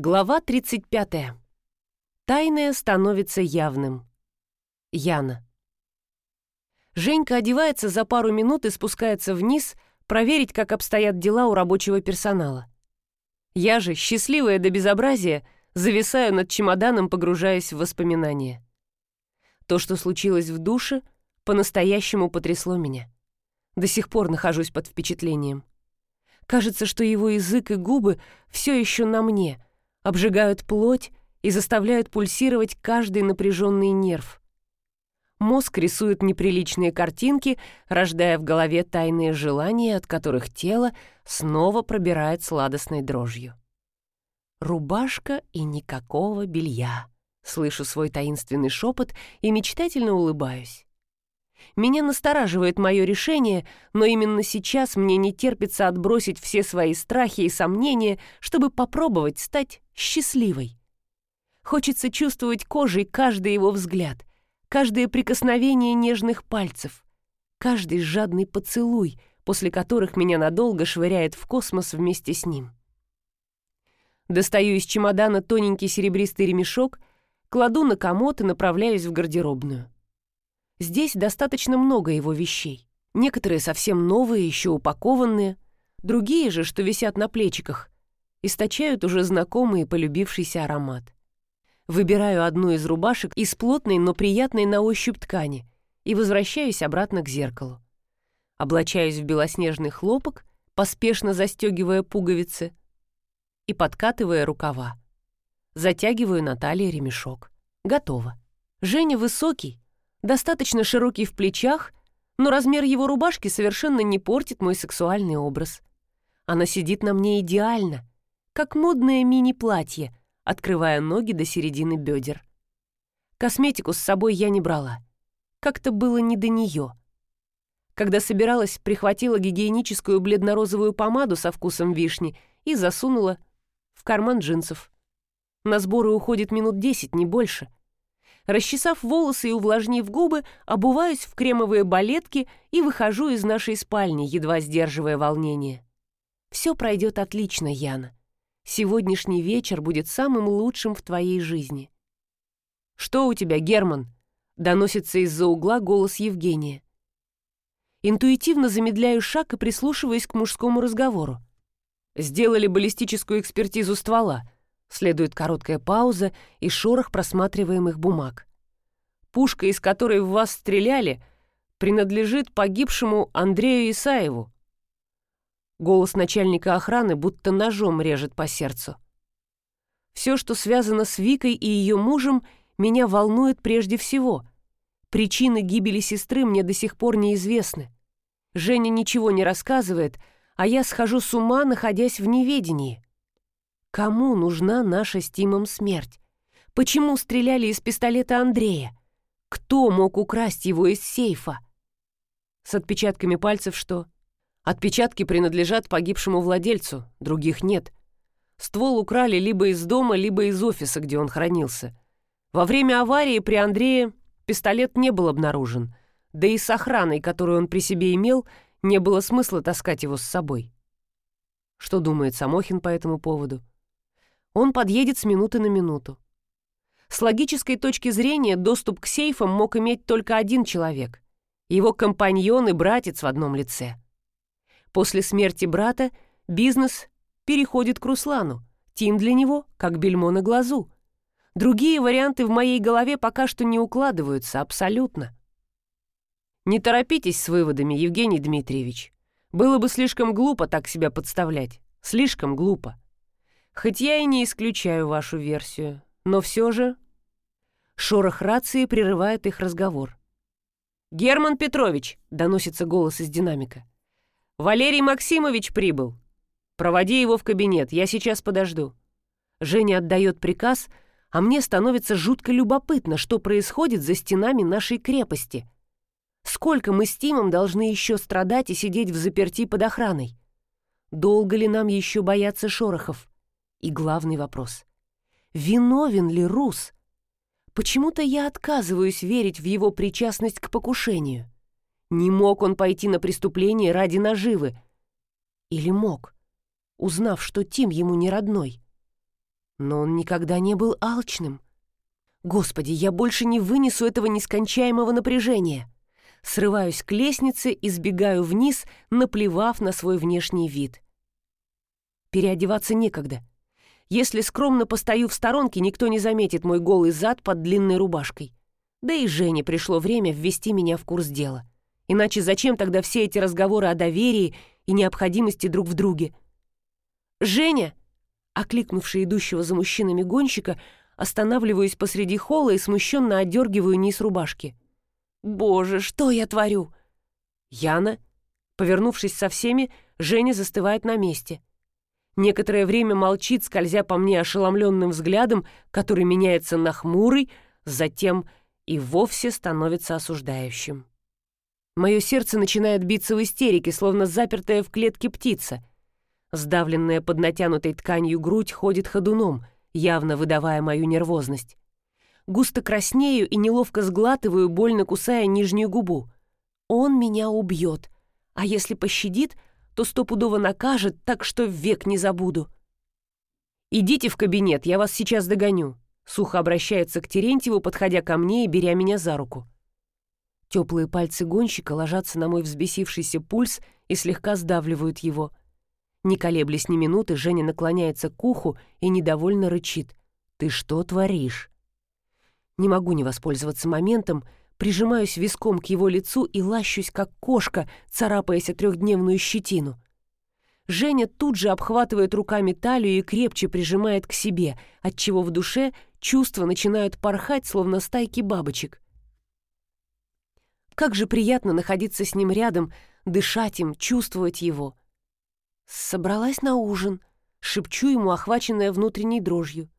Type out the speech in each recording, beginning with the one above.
Глава 35. Тайное становится явным. Яна. Женька одевается за пару минут и спускается вниз проверить, как обстоят дела у рабочего персонала. Я же, счастливая до безобразия, зависаю над чемоданом, погружаясь в воспоминания. То, что случилось в душе, по-настоящему потрясло меня. До сих пор нахожусь под впечатлением. Кажется, что его язык и губы все еще на мне — обжигают плоть и заставляют пульсировать каждый напряженный нерв. Мозг рисует неприличные картинки, рождая в голове тайные желания, от которых тело снова пробирает сладостной дрожью. «Рубашка и никакого белья», — слышу свой таинственный шепот и мечтательно улыбаюсь. Меня настораживает мое решение, но именно сейчас мне не терпится отбросить все свои страхи и сомнения, чтобы попробовать стать счастливой. Хочется чувствовать кожей каждый его взгляд, каждое прикосновение нежных пальцев, каждый жадный поцелуй, после которых меня надолго швыряет в космос вместе с ним. Достаю из чемодана тоненький серебристый ремешок, кладу на комод и направляюсь в гардеробную. Здесь достаточно много его вещей. Некоторые совсем новые, еще упакованные, другие же, что висят на плечиках, источают уже знакомый и полюбившийся аромат. Выбираю одну из рубашек из плотной, но приятной на ощупь ткани и возвращаюсь обратно к зеркалу. Облачаюсь в белоснежный хлопок, поспешно застегивая пуговицы и подкатывая рукава. Затягиваю на талии ремешок. Готово. Женя высокий, достаточно широкий в плечах, но размер его рубашки совершенно не портит мой сексуальный образ. Она сидит на мне идеально, как модное мини-платье, открывая ноги до середины бедер. Косметику с собой я не брала. Как-то было не до нее. Когда собиралась, прихватила гигиеническую бледно-розовую помаду со вкусом вишни и засунула в карман джинсов. На сборы уходит минут десять, не больше — Расчесав волосы и увлажнив губы, обуваюсь в кремовые балетки и выхожу из нашей спальни, едва сдерживая волнение. Все пройдет отлично, Яна. Сегодняшний вечер будет самым лучшим в твоей жизни. «Что у тебя, Герман?» — доносится из-за угла голос Евгения. Интуитивно замедляю шаг и прислушиваюсь к мужскому разговору. «Сделали баллистическую экспертизу ствола», Следует короткая пауза и шорох просматриваемых бумаг. Пушка, из которой в вас стреляли, принадлежит погибшему Андрею Исаеву. Голос начальника охраны будто ножом режет по сердцу. Все, что связано с Викой и ее мужем, меня волнует прежде всего. Причины гибели сестры мне до сих пор неизвестны. Женя ничего не рассказывает, а я схожу с ума, находясь в неведении. Кому нужна наша с Тимом смерть? Почему стреляли из пистолета Андрея? Кто мог украсть его из сейфа? С отпечатками пальцев что? Отпечатки принадлежат погибшему владельцу, других нет. Ствол украли либо из дома, либо из офиса, где он хранился. Во время аварии при Андрее пистолет не был обнаружен, да и с охраной, которую он при себе имел, не было смысла таскать его с собой. Что думает Самохин по этому поводу? Он подъедет с минуты на минуту. С логической точки зрения доступ к сейфам мог иметь только один человек — его компаньон и братец в одном лице. После смерти брата бизнес переходит к Руслану, Тим для него как бельмо на глазу. Другие варианты в моей голове пока что не укладываются абсолютно. Не торопитесь с выводами, Евгений Дмитриевич. Было бы слишком глупо так себя подставлять. Слишком глупо. Хоть я и не исключаю вашу версию, но все же... Шорох рации прерывает их разговор. «Герман Петрович!» — доносится голос из динамика. «Валерий Максимович прибыл. Проводи его в кабинет, я сейчас подожду». Женя отдает приказ, а мне становится жутко любопытно, что происходит за стенами нашей крепости. Сколько мы с Тимом должны еще страдать и сидеть в заперти под охраной? Долго ли нам еще бояться шорохов? И главный вопрос. Виновен ли Рус? Почему-то я отказываюсь верить в его причастность к покушению. Не мог он пойти на преступление ради наживы. Или мог, узнав, что Тим ему не родной? Но он никогда не был алчным. Господи, я больше не вынесу этого нескончаемого напряжения. Срываюсь к лестнице и сбегаю вниз, наплевав на свой внешний вид. Переодеваться некогда. Если скромно постою в сторонке, никто не заметит мой голый зад под длинной рубашкой. Да и Жене пришло время ввести меня в курс дела. Иначе зачем тогда все эти разговоры о доверии и необходимости друг в друге? «Женя!» Окликнувший идущего за мужчинами гонщика, останавливаюсь посреди холла и смущенно отдергиваю низ рубашки. «Боже, что я творю?» «Яна?» Повернувшись со всеми, Женя застывает на месте. Некоторое время молчит, скользя по мне ошеломленным взглядом, который меняется на хмурый, затем и вовсе становится осуждающим. Мое сердце начинает биться в истерике, словно запертая в клетке птица. Сдавленная под натянутой тканью грудь ходит ходуном, явно выдавая мою нервозность. Густо краснею и неловко сглатываю, больно кусая нижнюю губу. Он меня убьет, а если пощадит, то стопудово накажет, так что век не забуду. «Идите в кабинет, я вас сейчас догоню», — сухо обращается к Терентьеву, подходя ко мне и беря меня за руку. Теплые пальцы гонщика ложатся на мой взбесившийся пульс и слегка сдавливают его. Не колеблясь ни минуты, Женя наклоняется к уху и недовольно рычит. «Ты что творишь?» Не могу не воспользоваться моментом, прижимаюсь виском к его лицу и лащусь, как кошка, царапаясь о трехдневную щетину. Женя тут же обхватывает руками талию и крепче прижимает к себе, отчего в душе чувства начинают порхать, словно стайки бабочек. Как же приятно находиться с ним рядом, дышать им, чувствовать его. Собралась на ужин, шепчу ему, охваченная внутренней дрожью.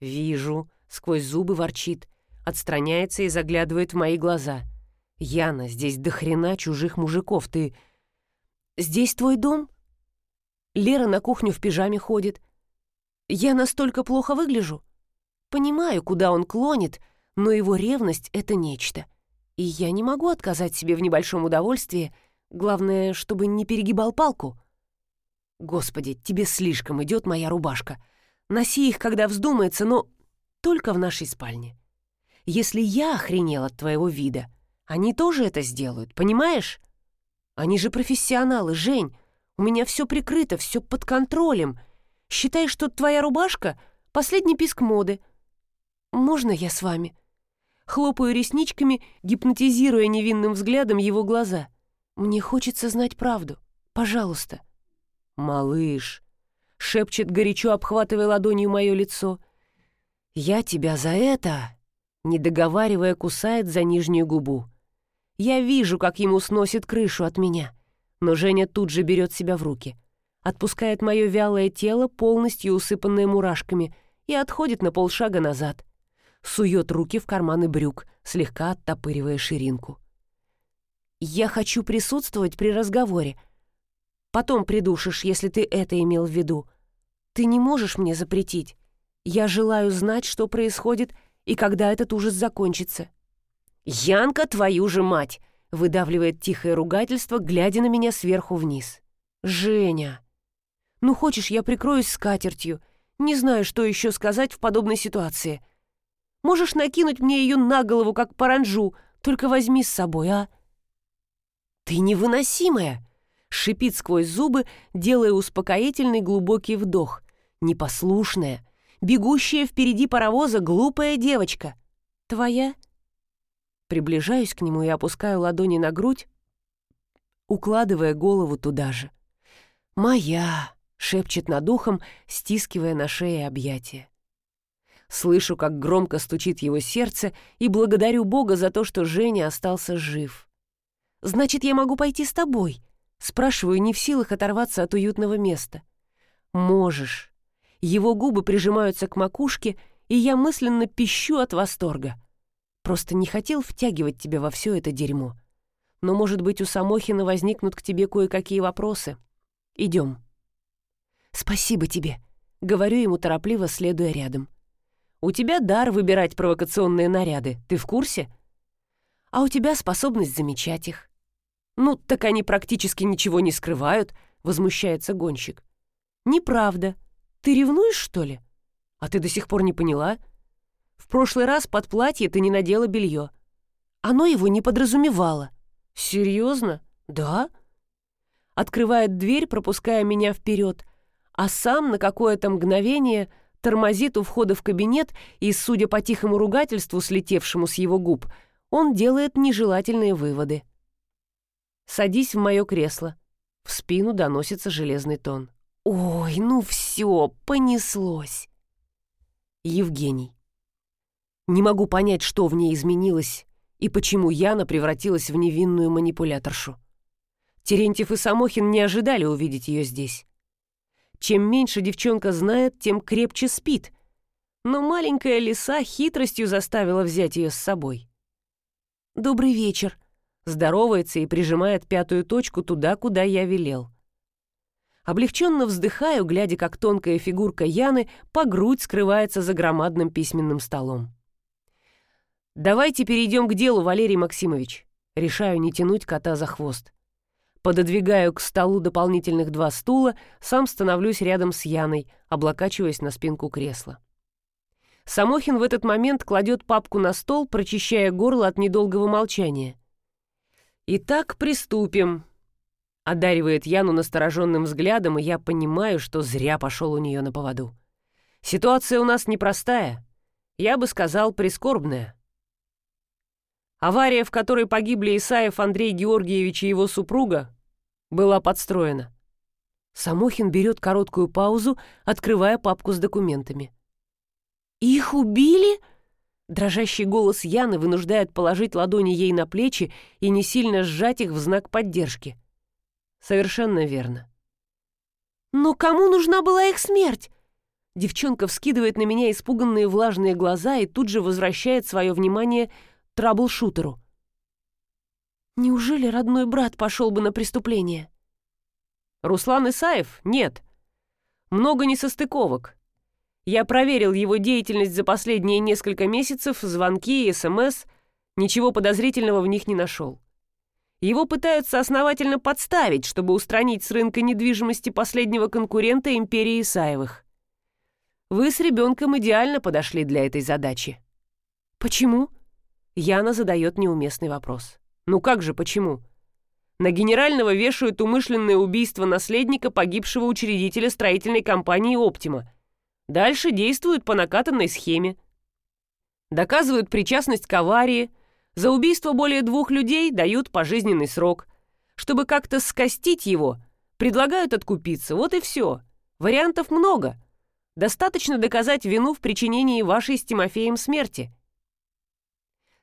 «Вижу», — сквозь зубы ворчит, отстраняется и заглядывает в мои глаза. «Яна, здесь до хрена чужих мужиков, ты...» «Здесь твой дом?» Лера на кухню в пижаме ходит. «Я настолько плохо выгляжу?» Понимаю, куда он клонит, но его ревность — это нечто — и я не могу отказать себе в небольшом удовольствии, главное, чтобы не перегибал палку. Господи, тебе слишком идет моя рубашка. Носи их, когда вздумается, но только в нашей спальне. Если я охренел от твоего вида, они тоже это сделают, понимаешь? Они же профессионалы, Жень. У меня все прикрыто, все под контролем. Считай, что твоя рубашка — последний писк моды. Можно я с вами?» Хлопаю ресничками, гипнотизируя невинным взглядом его глаза. «Мне хочется знать правду. Пожалуйста». «Малыш», — шепчет горячо, обхватывая ладонью мое лицо. «Я тебя за это...» Не договаривая, кусает за нижнюю губу. Я вижу, как ему сносит крышу от меня. Но Женя тут же берет себя в руки. Отпускает мое вялое тело, полностью усыпанное мурашками, и отходит на полшага назад сует руки в карманы брюк, слегка оттопыривая ширинку. «Я хочу присутствовать при разговоре. Потом придушишь, если ты это имел в виду. Ты не можешь мне запретить. Я желаю знать, что происходит и когда этот ужас закончится». «Янка, твою же мать!» — выдавливает тихое ругательство, глядя на меня сверху вниз. «Женя! Ну, хочешь, я прикроюсь скатертью. Не знаю, что еще сказать в подобной ситуации. Можешь накинуть мне ее на голову, как паранжу, только возьми с собой, а?» «Ты невыносимая!» — шипит сквозь зубы, делая успокоительный глубокий вдох. «Непослушная, бегущая впереди паровоза глупая девочка. Твоя?» Приближаюсь к нему и опускаю ладони на грудь, укладывая голову туда же. «Моя!» — шепчет над ухом, стискивая на шее объятия. Слышу, как громко стучит его сердце, и благодарю Бога за то, что Женя остался жив. «Значит, я могу пойти с тобой?» Спрашиваю, не в силах оторваться от уютного места. «Можешь». Его губы прижимаются к макушке, и я мысленно пищу от восторга. Просто не хотел втягивать тебя во все это дерьмо. Но, может быть, у Самохина возникнут к тебе кое-какие вопросы. Идем. «Спасибо тебе», — говорю ему торопливо, следуя рядом. У тебя дар выбирать провокационные наряды, ты в курсе? А у тебя способность замечать их. Ну, так они практически ничего не скрывают, возмущается гонщик. Неправда. Ты ревнуешь, что ли? А ты до сих пор не поняла? В прошлый раз под платье ты не надела белье. Оно его не подразумевало. Серьезно? Да? Открывает дверь, пропуская меня вперед, а сам на какое-то мгновение тормозит у входа в кабинет и, судя по тихому ругательству, слетевшему с его губ, он делает нежелательные выводы. «Садись в мое кресло». В спину доносится железный тон. «Ой, ну все, понеслось!» Евгений. Не могу понять, что в ней изменилось и почему Яна превратилась в невинную манипуляторшу. Терентьев и Самохин не ожидали увидеть ее здесь. Чем меньше девчонка знает, тем крепче спит. Но маленькая лиса хитростью заставила взять ее с собой. «Добрый вечер», — здоровается и прижимает пятую точку туда, куда я велел. Облегченно вздыхаю, глядя, как тонкая фигурка Яны по грудь скрывается за громадным письменным столом. «Давайте перейдем к делу, Валерий Максимович». Решаю не тянуть кота за хвост. Пододвигаю к столу дополнительных два стула, сам становлюсь рядом с Яной, облокачиваясь на спинку кресла. Самохин в этот момент кладет папку на стол, прочищая горло от недолгого молчания. «Итак, приступим», — одаривает Яну настороженным взглядом, и я понимаю, что зря пошел у нее на поводу. «Ситуация у нас непростая, я бы сказал, прискорбная». Авария, в которой погибли Исаев Андрей Георгиевич и его супруга, была подстроена. Самохин берет короткую паузу, открывая папку с документами. «Их убили?» Дрожащий голос Яны вынуждает положить ладони ей на плечи и не сильно сжать их в знак поддержки. Совершенно верно. «Но кому нужна была их смерть?» Девчонка вскидывает на меня испуганные влажные глаза и тут же возвращает свое внимание траблшутеру. Неужели родной брат пошел бы на преступление? Руслан Исаев? Нет. Много несостыковок. Я проверил его деятельность за последние несколько месяцев, звонки и СМС, ничего подозрительного в них не нашел. Его пытаются основательно подставить, чтобы устранить с рынка недвижимости последнего конкурента империи Исаевых. Вы с ребенком идеально подошли для этой задачи. Почему? Яна задает неуместный вопрос. Ну как же, почему? На генерального вешают умышленное убийство наследника погибшего учредителя строительной компании «Оптима». Дальше действуют по накатанной схеме. Доказывают причастность к аварии. За убийство более двух людей дают пожизненный срок. Чтобы как-то скостить его, предлагают откупиться. Вот и все. Вариантов много. Достаточно доказать вину в причинении вашей с Тимофеем смерти.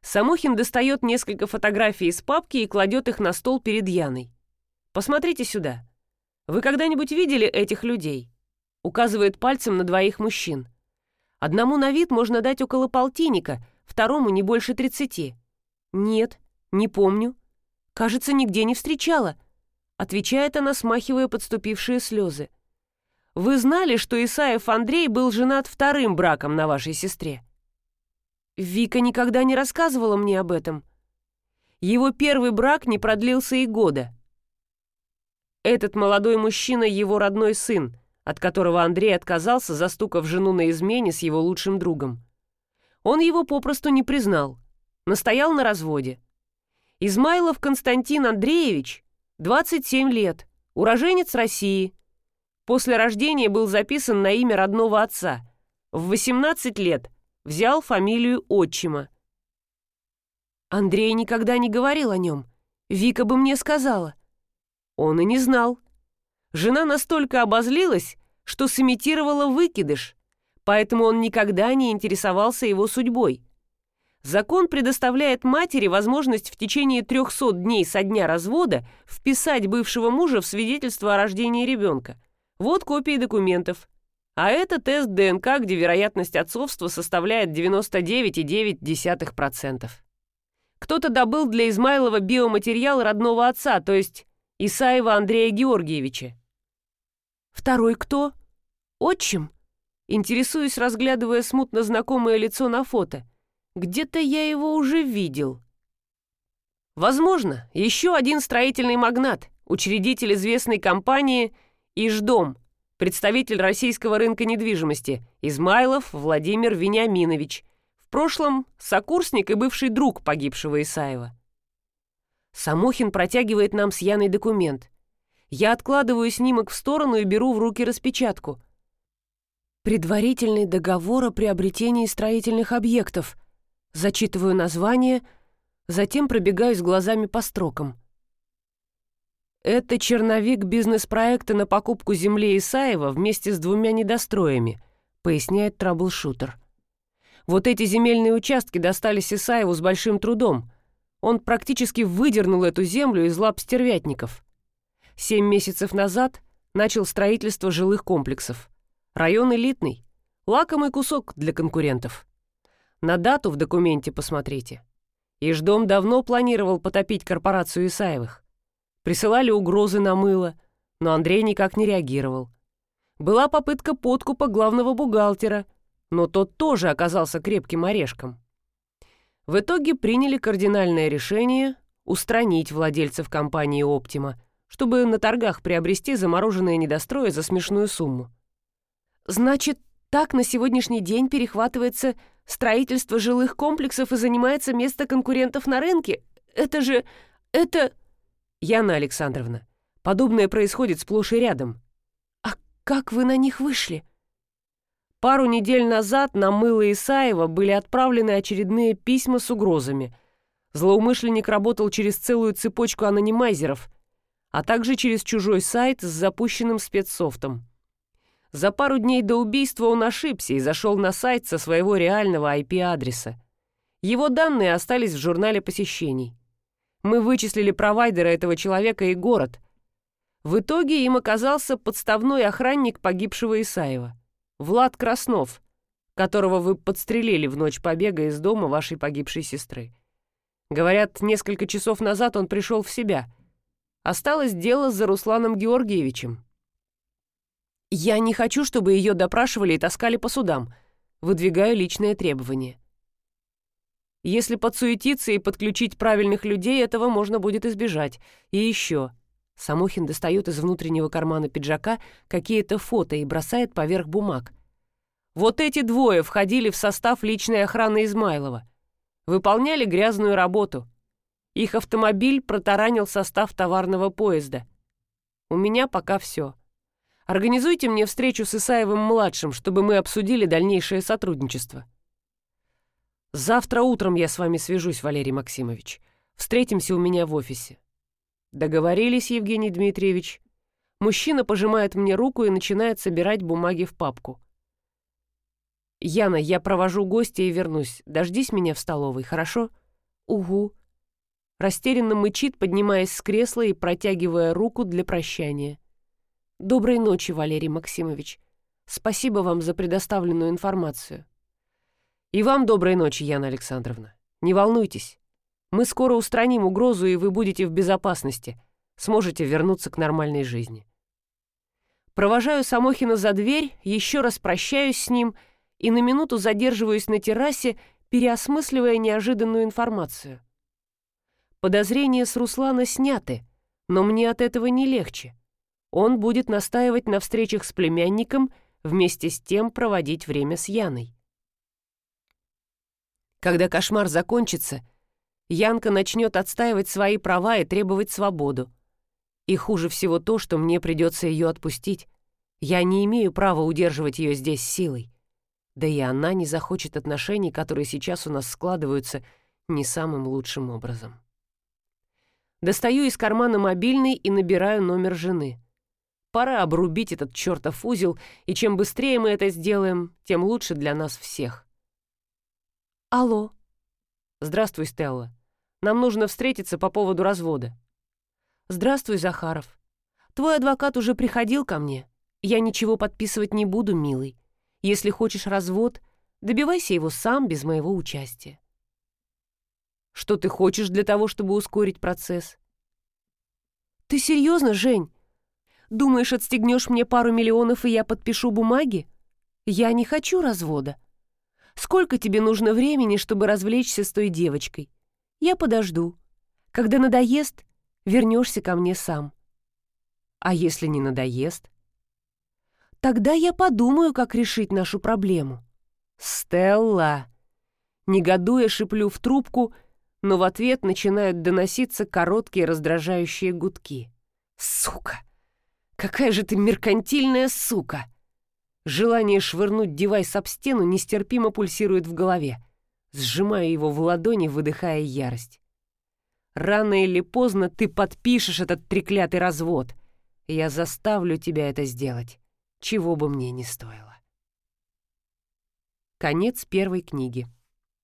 Самохин достает несколько фотографий из папки и кладет их на стол перед Яной. «Посмотрите сюда. Вы когда-нибудь видели этих людей?» Указывает пальцем на двоих мужчин. Одному на вид можно дать около полтинника, второму не больше тридцати. «Нет, не помню. Кажется, нигде не встречала», — отвечает она, смахивая подступившие слезы. «Вы знали, что Исаев Андрей был женат вторым браком на вашей сестре?» Вика никогда не рассказывала мне об этом. Его первый брак не продлился и года. Этот молодой мужчина — его родной сын, от которого Андрей отказался, застукав жену на измене с его лучшим другом. Он его попросту не признал, настоял на разводе. Измайлов Константин Андреевич, 27 лет, уроженец России. После рождения был записан на имя родного отца. В 18 лет – взял фамилию отчима. Андрей никогда не говорил о нем. Вика бы мне сказала. Он и не знал. Жена настолько обозлилась, что сымитировала выкидыш, поэтому он никогда не интересовался его судьбой. Закон предоставляет матери возможность в течение 300 дней со дня развода вписать бывшего мужа в свидетельство о рождении ребенка. Вот копии документов. А это тест ДНК, где вероятность отцовства составляет 99,9%. Кто-то добыл для Измайлова биоматериал родного отца, то есть Исаева Андрея Георгиевича. Второй кто? Отчим? Интересуюсь, разглядывая смутно знакомое лицо на фото. Где-то я его уже видел. Возможно, еще один строительный магнат, учредитель известной компании «Иждом», Представитель российского рынка недвижимости Измайлов Владимир Вениаминович. В прошлом сокурсник и бывший друг погибшего Исаева. Самохин протягивает нам с Яной документ. Я откладываю снимок в сторону и беру в руки распечатку. Предварительный договор о приобретении строительных объектов. Зачитываю название, затем пробегаюсь глазами по строкам. Это черновик бизнес-проекта на покупку земли Исаева вместе с двумя недостроями, поясняет траблшутер. Вот эти земельные участки достались Исаеву с большим трудом. Он практически выдернул эту землю из лап стервятников. Семь месяцев назад начал строительство жилых комплексов. Район элитный, лакомый кусок для конкурентов. На дату в документе посмотрите. Иждом давно планировал потопить корпорацию Исаевых. Присылали угрозы на мыло, но Андрей никак не реагировал. Была попытка подкупа главного бухгалтера, но тот тоже оказался крепким орешком. В итоге приняли кардинальное решение устранить владельцев компании «Оптима», чтобы на торгах приобрести замороженные недострои за смешную сумму. Значит, так на сегодняшний день перехватывается строительство жилых комплексов и занимается место конкурентов на рынке? Это же... это... Яна Александровна, подобное происходит сплошь и рядом. А как вы на них вышли? Пару недель назад на Мыло Исаева были отправлены очередные письма с угрозами. Злоумышленник работал через целую цепочку анонимайзеров, а также через чужой сайт с запущенным спецсофтом. За пару дней до убийства он ошибся и зашел на сайт со своего реального IP-адреса. Его данные остались в журнале посещений. Мы вычислили провайдера этого человека и город. В итоге им оказался подставной охранник погибшего Исаева. Влад Краснов, которого вы подстрелили в ночь побега из дома вашей погибшей сестры. Говорят, несколько часов назад он пришел в себя. Осталось дело за Русланом Георгиевичем. Я не хочу, чтобы ее допрашивали и таскали по судам. Выдвигаю личное требование. Если подсуетиться и подключить правильных людей, этого можно будет избежать. И еще. Самохин достает из внутреннего кармана пиджака какие-то фото и бросает поверх бумаг. Вот эти двое входили в состав личной охраны Измайлова. Выполняли грязную работу. Их автомобиль протаранил состав товарного поезда. У меня пока все. Организуйте мне встречу с Исаевым-младшим, чтобы мы обсудили дальнейшее сотрудничество. Завтра утром я с вами свяжусь, Валерий Максимович. Встретимся у меня в офисе. Договорились, Евгений Дмитриевич. Мужчина пожимает мне руку и начинает собирать бумаги в папку. Яна, я провожу гостя и вернусь. Дождись меня в столовой, хорошо? Угу. Растерянно мычит, поднимаясь с кресла и протягивая руку для прощания. Доброй ночи, Валерий Максимович. Спасибо вам за предоставленную информацию. И вам доброй ночи, Яна Александровна. Не волнуйтесь. Мы скоро устраним угрозу, и вы будете в безопасности. Сможете вернуться к нормальной жизни. Провожаю Самохина за дверь, еще раз прощаюсь с ним и на минуту задерживаюсь на террасе, переосмысливая неожиданную информацию. Подозрения с Руслана сняты, но мне от этого не легче. Он будет настаивать на встречах с племянником, вместе с тем проводить время с Яной. Когда кошмар закончится, Янка начнет отстаивать свои права и требовать свободу. И хуже всего то, что мне придется ее отпустить. Я не имею права удерживать ее здесь силой. Да и она не захочет отношений, которые сейчас у нас складываются не самым лучшим образом. Достаю из кармана мобильный и набираю номер жены. Пора обрубить этот чертов узел, и чем быстрее мы это сделаем, тем лучше для нас всех. «Алло». «Здравствуй, Стелла. Нам нужно встретиться по поводу развода». «Здравствуй, Захаров. Твой адвокат уже приходил ко мне. Я ничего подписывать не буду, милый. Если хочешь развод, добивайся его сам, без моего участия». «Что ты хочешь для того, чтобы ускорить процесс?» «Ты серьезно, Жень? Думаешь, отстегнешь мне пару миллионов, и я подпишу бумаги? Я не хочу развода. Сколько тебе нужно времени, чтобы развлечься с той девочкой? Я подожду. Когда надоест, вернешься ко мне сам. А если не надоест? Тогда я подумаю, как решить нашу проблему. Стелла. Негодуя шиплю в трубку, но в ответ начинают доноситься короткие раздражающие гудки. Сука! Какая же ты меркантильная сука! Желание швырнуть девайс об стену нестерпимо пульсирует в голове. Сжимаю его в ладони, выдыхая ярость. Рано или поздно ты подпишешь этот треклятый развод. Я заставлю тебя это сделать, чего бы мне ни стоило. Конец первой книги.